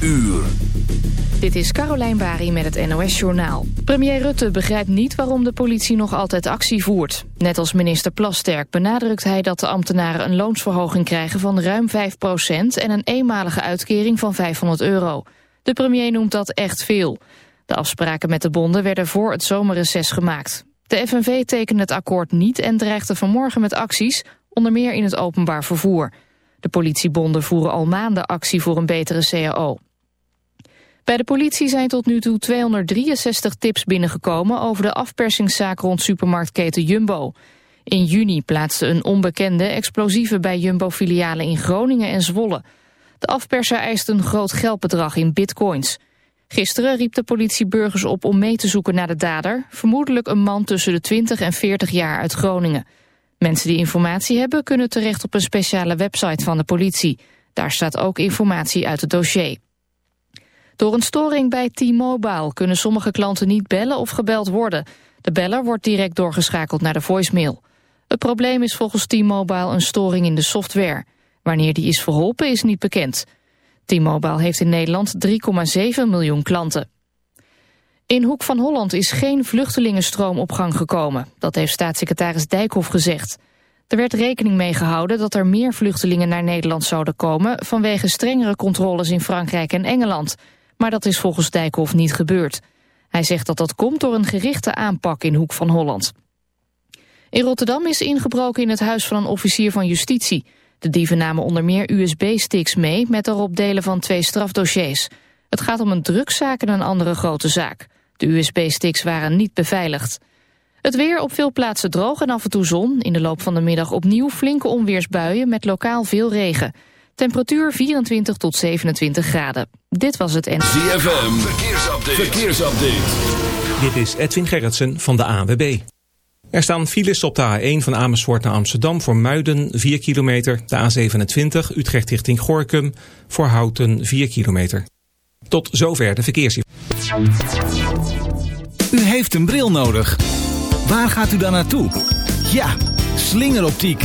uur. Dit is Carolijn Bari met het NOS Journaal. Premier Rutte begrijpt niet waarom de politie nog altijd actie voert. Net als minister Plasterk benadrukt hij dat de ambtenaren een loonsverhoging krijgen van ruim 5% en een eenmalige uitkering van 500 euro. De premier noemt dat echt veel. De afspraken met de bonden werden voor het zomerreces gemaakt. De FNV tekende het akkoord niet en dreigde vanmorgen met acties, onder meer in het openbaar vervoer. De politiebonden voeren al maanden actie voor een betere CAO. Bij de politie zijn tot nu toe 263 tips binnengekomen over de afpersingszaak rond supermarktketen Jumbo. In juni plaatste een onbekende explosieven bij Jumbo-filialen in Groningen en Zwolle. De afperser eist een groot geldbedrag in bitcoins. Gisteren riep de politie burgers op om mee te zoeken naar de dader, vermoedelijk een man tussen de 20 en 40 jaar uit Groningen. Mensen die informatie hebben kunnen terecht op een speciale website van de politie. Daar staat ook informatie uit het dossier. Door een storing bij T-Mobile kunnen sommige klanten niet bellen of gebeld worden. De beller wordt direct doorgeschakeld naar de voicemail. Het probleem is volgens T-Mobile een storing in de software. Wanneer die is verholpen is niet bekend. T-Mobile heeft in Nederland 3,7 miljoen klanten. In Hoek van Holland is geen vluchtelingenstroom op gang gekomen. Dat heeft staatssecretaris Dijkhoff gezegd. Er werd rekening mee gehouden dat er meer vluchtelingen naar Nederland zouden komen... vanwege strengere controles in Frankrijk en Engeland. Maar dat is volgens Dijkhoff niet gebeurd. Hij zegt dat dat komt door een gerichte aanpak in Hoek van Holland. In Rotterdam is ingebroken in het huis van een officier van justitie. De dieven namen onder meer USB-sticks mee... met daarop delen van twee strafdossiers. Het gaat om een drugszaak en een andere grote zaak. De USB-sticks waren niet beveiligd. Het weer op veel plaatsen droog en af en toe zon. In de loop van de middag opnieuw flinke onweersbuien met lokaal veel regen. Temperatuur 24 tot 27 graden. Dit was het en... ZFM, verkeersupdate. verkeersupdate. Dit is Edwin Gerritsen van de ANWB. Er staan files op de A1 van Amersfoort naar Amsterdam voor Muiden 4 kilometer. De A27 Utrecht richting Gorkum voor Houten 4 kilometer. Tot zover de verkeersinformatie. U heeft een bril nodig. Waar gaat u dan naartoe? Ja, slingeroptiek.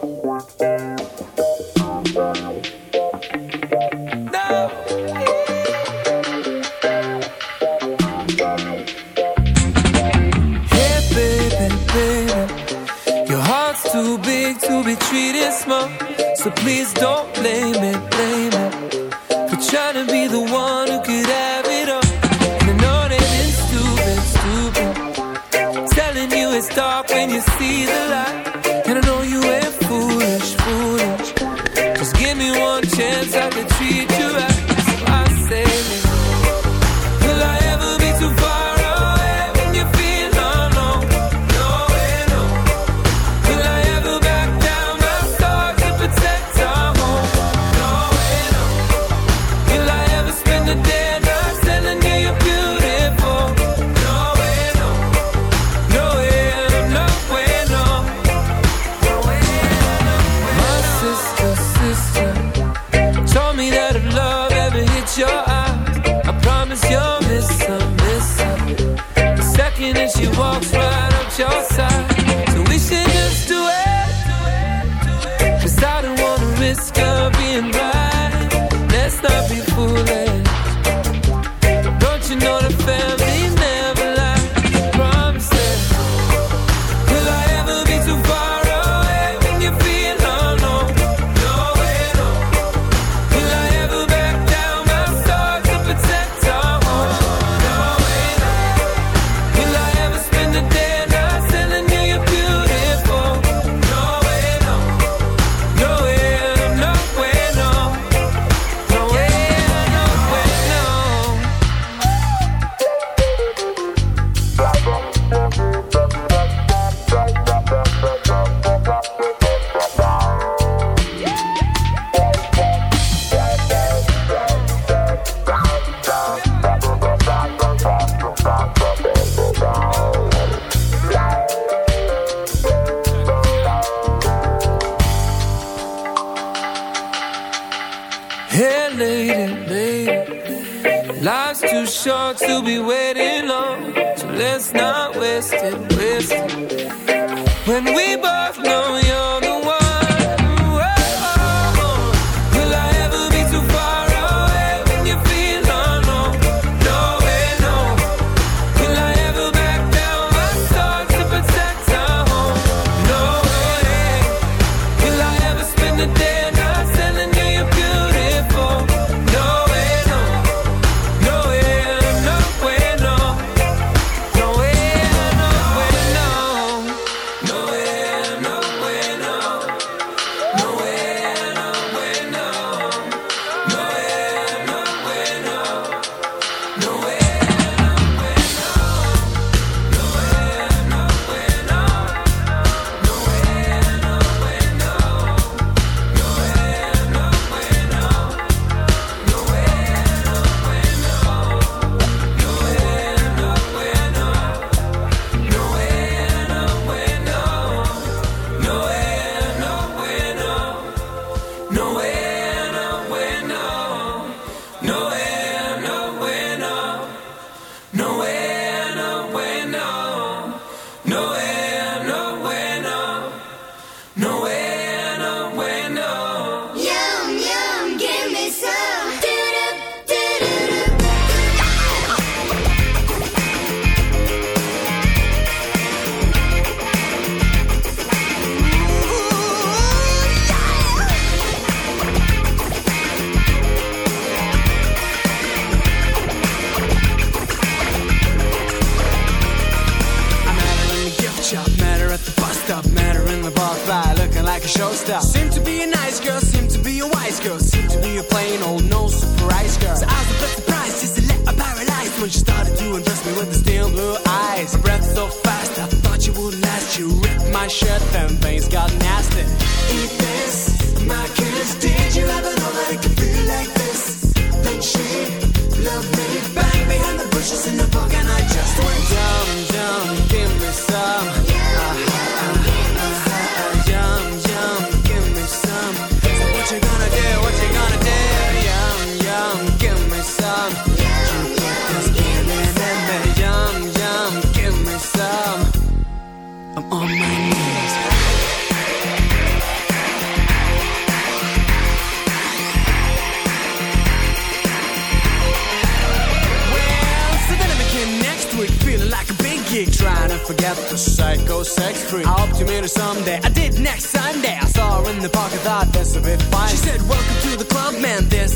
So please don't blame it,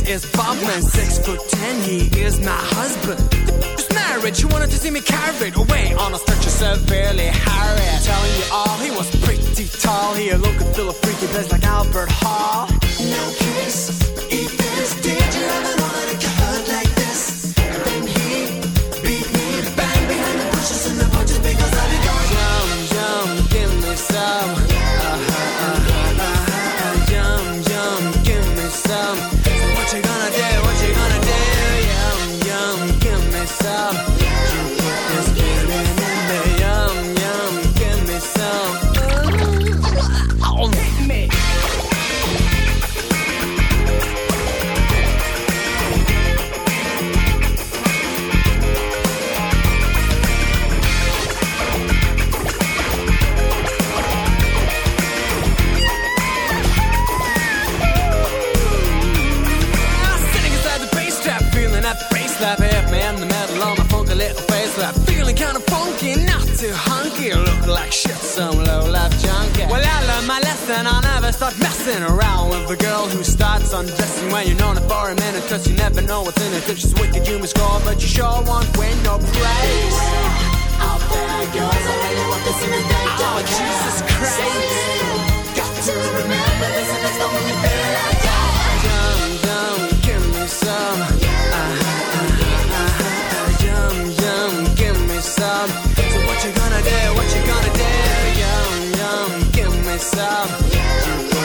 is Bobman, six foot ten, he is my husband. Just married, she wanted to see me carried away on a stretcher severely harried. Telling you all, he was pretty tall, he looked and feel a freaky place like Albert Hall. No kiss. Like shit, some low life junkie. Well, I learned my lesson. I'll never start messing around with a girl who starts undressing when you're known her for a minute. Cause you never know what's in it. If she's wicked, you must score, but you sure won't win no praise. Out there, girls, I really want this in the day. Oh, Jesus Christ. Got to remember this, and it's the only thing I got. Yum, yum, give me some. Uh, uh, uh, uh, yum, yum, give me some. So what you gonna do? Some.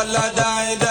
Als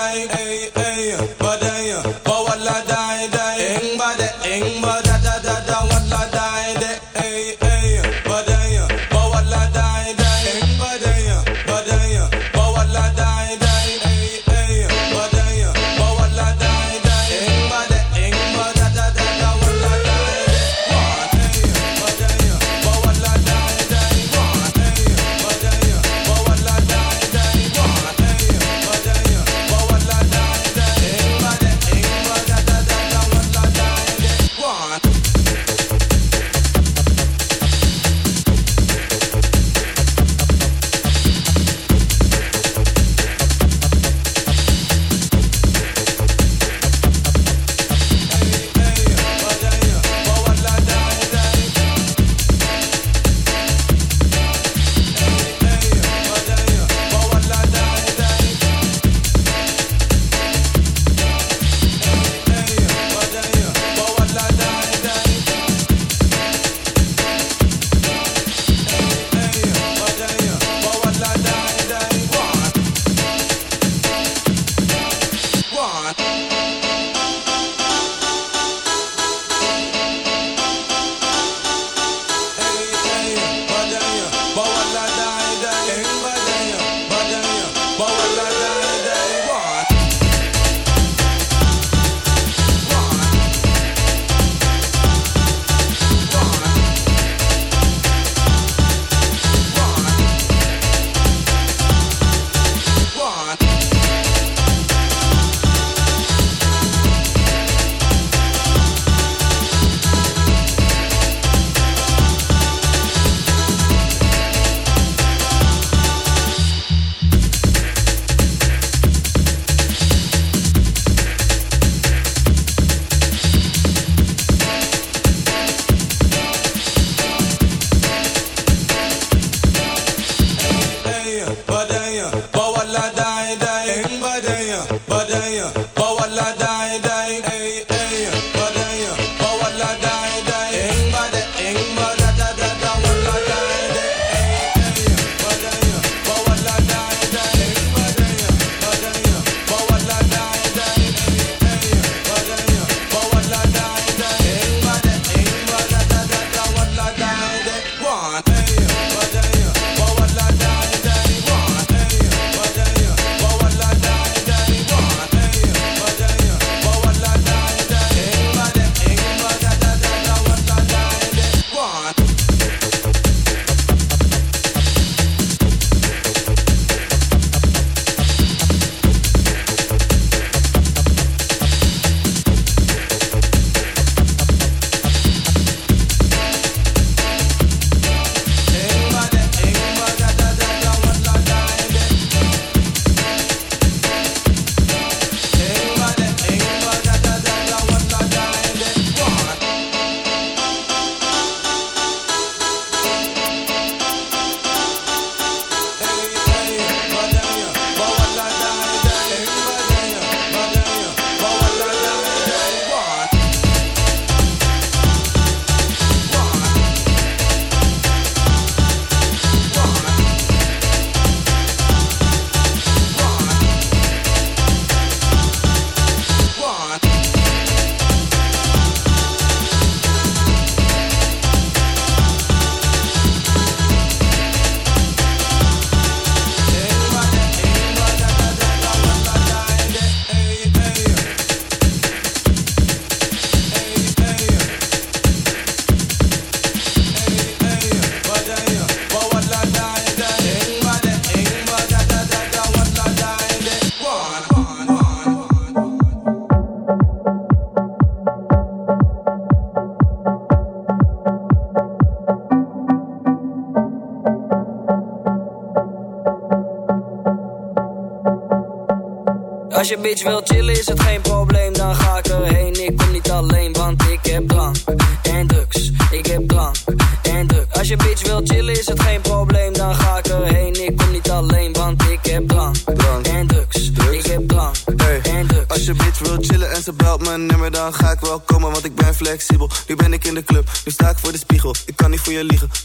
je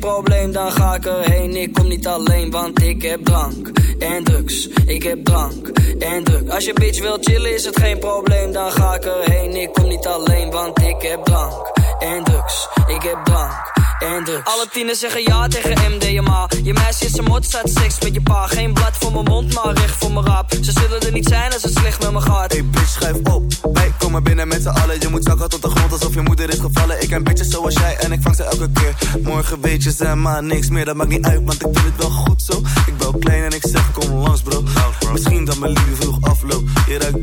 geen probleem. Dan ga ik erheen, ik kom niet alleen, want ik heb drank en drugs. Ik heb drank en drugs. Als je bitch wil chillen, is het geen probleem. Dan ga ik erheen, ik kom niet alleen, want ik heb drank en drugs. Ik heb drank en drugs. Alle tieners zeggen ja tegen MDMA. Je meisje is een mot, staat seks met je pa. Geen blad voor mijn mond, maar recht voor mijn rap. Ze zullen er niet zijn als het slecht met me gaat. Hey bitch, z'n allen. Je moet zakken tot de grond alsof je moeder is gevallen. Ik ken bitches zoals jij en ik vang ze elke keer. Morgen weet je ze maar niks meer. Dat maakt niet uit, want ik vind het wel goed zo. Ik bel klein en ik zeg kom langs bro. Misschien dat mijn liefde vroeg afloopt. Je ruikt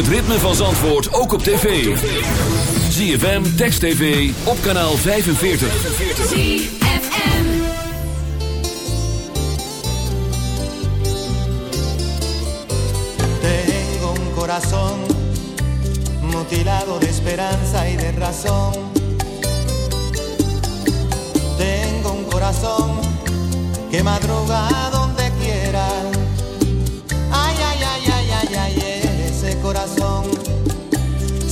het ritme van Zandvoort ook op tv. ZFM, Text TV, op kanaal 45. ZFM Tengo un corazón Mutilado de esperanza y de razón Tengo un corazón Que madrugado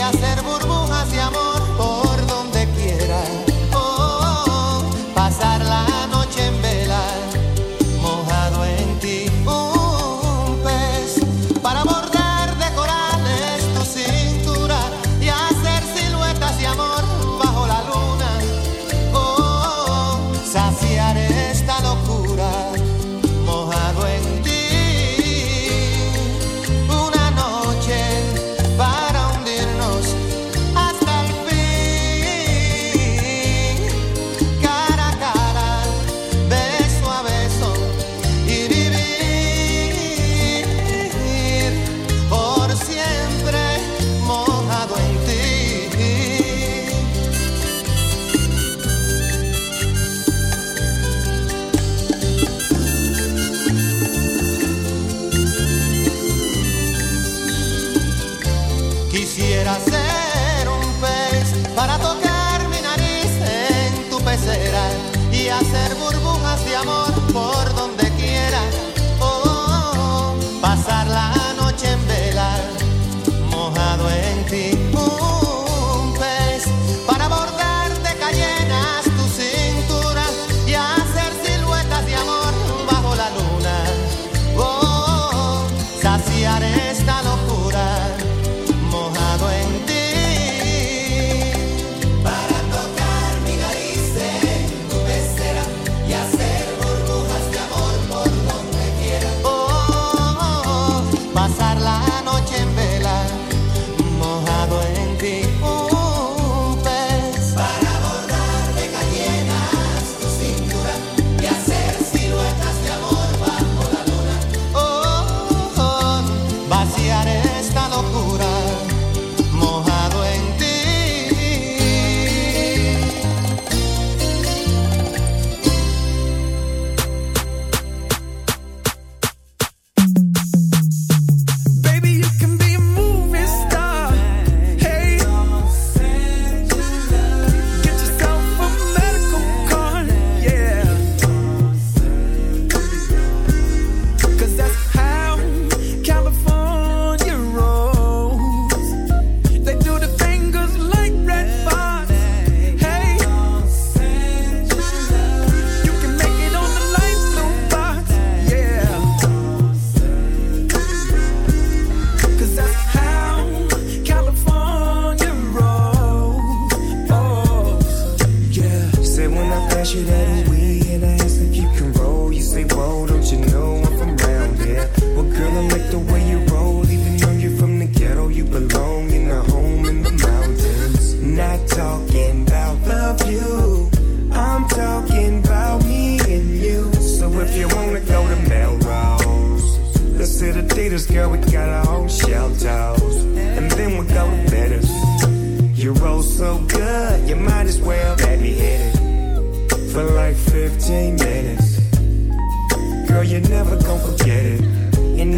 hacer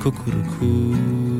Cuckoo.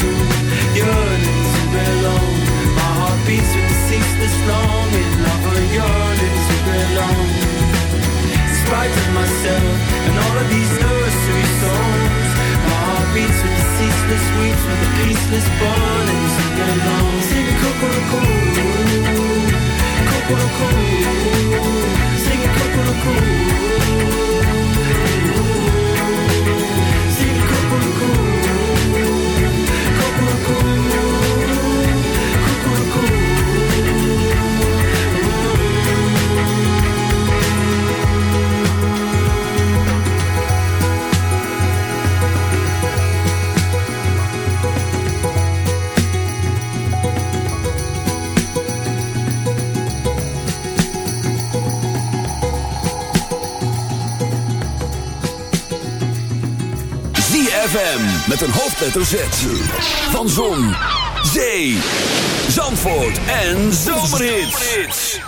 frighten myself And all of these nursery songs. My heart beats with the ceaseless weeds With the peaceless burn, And we sing along Singing Kokoroko Kokoroko Singing Kokoroko ZFM met een hoofdletter Z. Van Zon, Zee, Zandvoort en Zomerhits.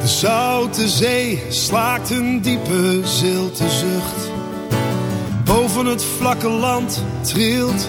De zoute zee slaakt een diepe zilte zucht. Boven het vlakke land trilt